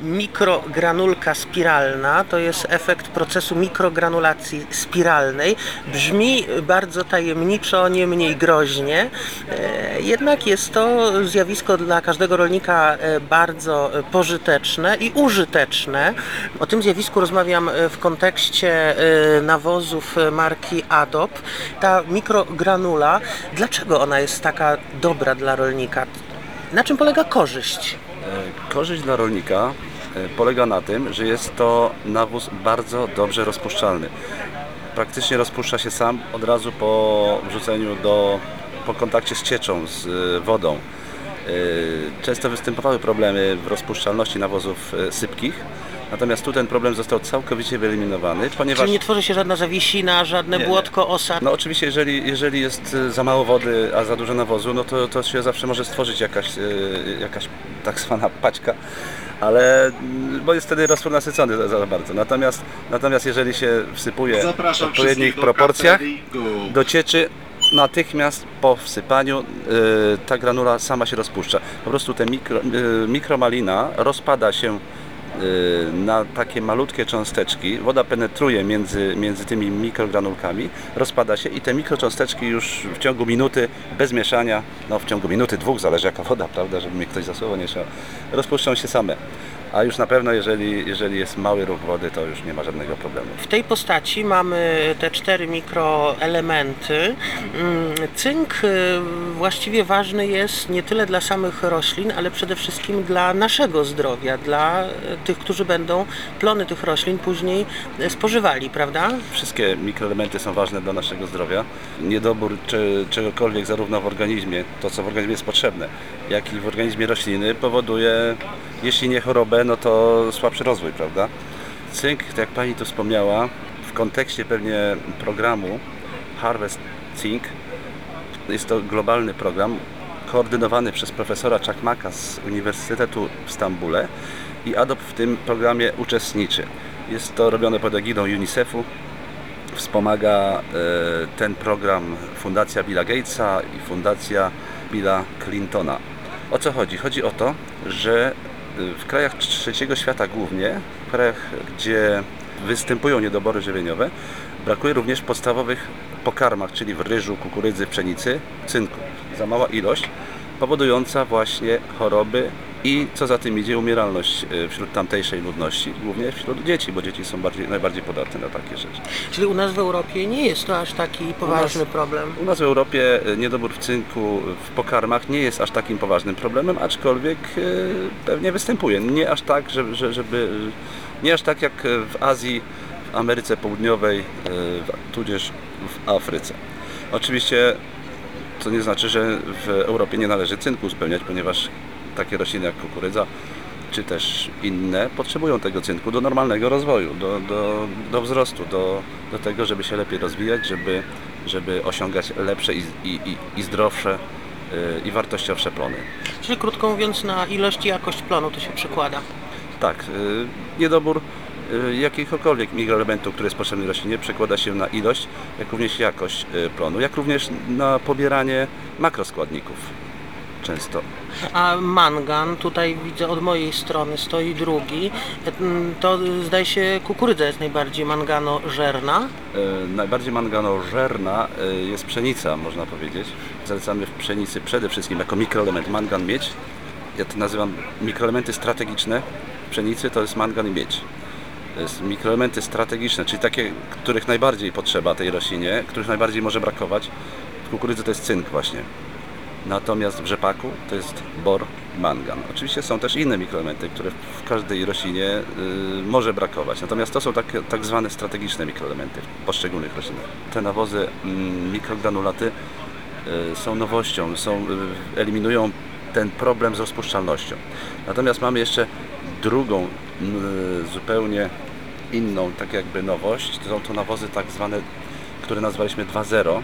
Mikrogranulka spiralna to jest efekt procesu mikrogranulacji spiralnej. Brzmi bardzo tajemniczo, nie mniej groźnie. E, Jednak jest to zjawisko dla każdego rolnika e, bardzo pożyteczne i użyteczne. O tym zjawisku rozmawiam e, w kontekście nawozów marki Adop. Ta mikrogranula, dlaczego ona jest taka dobra dla rolnika? Na czym polega korzyść? E, Korzyść dla rolnika e, polega na tym, że jest to nawóz bardzo dobrze rozpuszczalny. Praktycznie rozpuszcza się sam od razu po wrzuceniu do, po kontakcie z cieczą, z e, wodą. Często występowały problemy w rozpuszczalności nawozów sypkich, natomiast tu ten problem został całkowicie wyeliminowany, ponieważ... Czyli nie tworzy się żadna zawiesina, żadne Nie, błotko, osa. No oczywiście, jeżeli, jeżeli jest e, za mało wody, a za dużo nawozu, no to, to się zawsze może stworzyć jakaś, e, jakaś tak zwana paćka, ale mm, bo jest wtedy roztwór nasycony za, za bardzo. Natomiast, natomiast jeżeli się wsypuje w odpowiednich proporcjach do cieczy, natychmiast po wsypaniu e, ta granula sama się rozpuszcza. Po prostu ta mikro, e, mikromalina rozpada się y, na takie malutkie cząsteczki. Woda penetruje między, między tymi mikrogranulkami, rozpada się i te mikrocząsteczki już w ciągu minuty, bez mieszania, no w ciągu minuty, dwóch, zależy jaka woda, prawda, żeby mnie ktoś za słowo nie szał, rozpuszczą się same. A już na pewno, jeżeli, jeżeli jest mały ruch wody, to już nie ma żadnego problemu. W tej postaci mamy te cztery mikroelementy. Mm, Cynk y, właściwie ważny jest nie tyle dla samych roślin, ale przede wszystkim dla naszego zdrowia, dla y, tych, którzy będą plony tych roślin później y, spożywali, prawda? Wszystkie mikroelementy są ważne dla naszego zdrowia. Niedobór czy, czegokolwiek zarówno w organizmie, to co w organizmie jest potrzebne, jak i w organizmie rośliny powoduje, jeśli nie chorobę, no to słabszy rozwój, prawda? Cynk, tak jak Pani tu wspomniała, w kontekście pewnie programu Harvest Zinc, jest to globalny program koordynowany przez profesora Czakmaka z Uniwersytetu w Stambule i ADOP w tym programie uczestniczy. Jest to robione pod egidą UNICEF-u, Wspomaga e, ten program Fundacja Billa Gatesa i Fundacja Billa Clintona. O co chodzi? Chodzi o to, że w krajach trzeciego świata głównie, w krajach, gdzie występują niedobory żywieniowe, brakuje również podstawowych pokarmach, czyli w ryżu, kukurydzy, pszenicy, cynku. Za mała ilość, powodująca właśnie choroby i co za tym idzie umieralność e, wśród tamtejszej ludności, głównie wśród dzieci, bo dzieci są bardziej, najbardziej podatne na takie rzeczy. Czyli u nas w Europie nie jest to aż taki poważny problem. U nas w Europie e, niedobór w cynku w pokarmach nie jest aż takim poważnym problemem, aczkolwiek e, pewnie występuje. Nie aż tak, żeby, że- żeby nie aż tak jak w Azji, w Ameryce Południowej, tudzież w Afryce. Oczywiście to nie znaczy, że w Europie nie należy cynku spełniać, ponieważ takie rośliny jak kukurydza czy też inne potrzebują tego cynku do normalnego rozwoju, do, do, do wzrostu, do, do tego, żeby się lepiej rozwijać, żeby, żeby osiągać lepsze i, i, i- zdrowsze y, i wartościowsze plony. Czyli krótko mówiąc, na ilość i jakość plonu to się przekłada. Tak, y, niedobór y, jakichkolwiek mikroelementów, które jest potrzebny roślinie, przekłada się na ilość, jak również jakość plonu, jak również na pobieranie makroskładników często. A mangan, tutaj widzę od mojej strony stoi drugi, to zdaje się kukurydza jest najbardziej manganożerna. E, Najbardziej manganożerna e, jest pszenica, można powiedzieć. Zalecamy w pszenicy przede wszystkim jako mikroelement mangan, miedź. Ja to nazywam mikroelementy strategiczne. W pszenicy to jest mangan i miedź. To jest mikroelementy strategiczne, czyli takie, których najbardziej potrzeba tej roślinie, których najbardziej może brakować. W kukurydzy to jest cynk właśnie. Natomiast w rzepaku to jest bor mangan. Oczywiście są też inne mikroelementy, które w każdej roślinie y, może brakować. Natomiast to są tak, tak zwane strategiczne mikroelementy w poszczególnych roślinach. Te nawozy mm, mikrogranulaty y, są nowością, są, y, eliminują ten problem z rozpuszczalnością. Natomiast mamy jeszcze drugą, y, zupełnie inną, tak jakby nowość. To są to nawozy tak zwane, które nazwaliśmy 2.0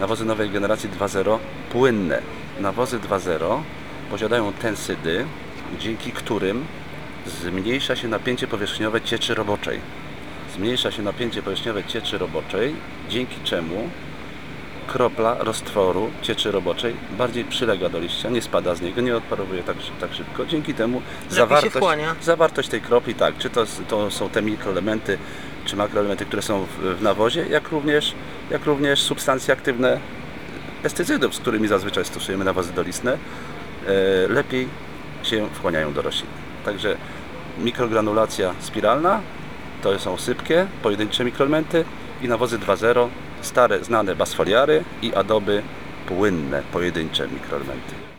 nawozy nowej generacji 2.0 płynne. Nawozy 2.0 posiadają tensydy, dzięki którym zmniejsza się napięcie powierzchniowe cieczy roboczej. Zmniejsza się napięcie powierzchniowe cieczy roboczej, dzięki czemu kropla roztworu cieczy roboczej bardziej przylega do liścia, nie spada z niego, nie odparowuje tak, tak szybko. Dzięki temu zawartość, zawartość tej kropli, tak, czy to, to są te mikroelementy, czy makroelementy, które są w, w nawozie, jak również, jak również substancje aktywne pestycydów, z którymi zazwyczaj stosujemy nawozy dolistne, e, lepiej się wchłaniają do roślin. Także mikrogranulacja spiralna to są sypkie, pojedyncze mikroelementy i nawozy 2.0, stare znane basfoliary i adoby płynne, pojedyncze mikroelementy.